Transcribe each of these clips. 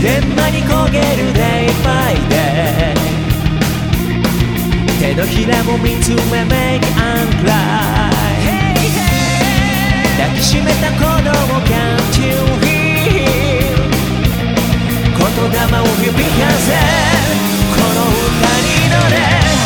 ジレンマに焦げるデイバイデ手のひらも見つめメイクアンクライ抱きしめた子供 Can't you hear 言霊を響かせ。この歌に乗れ。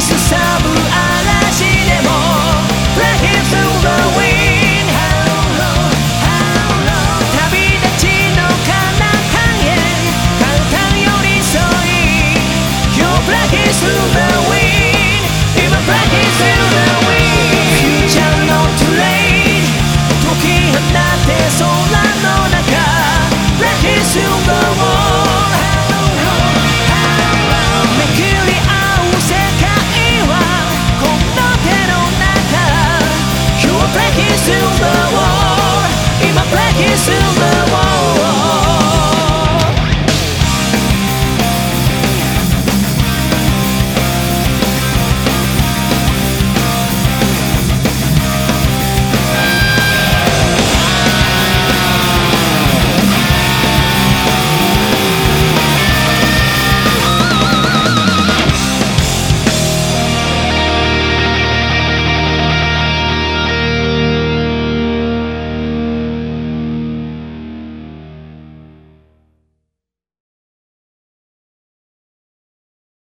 す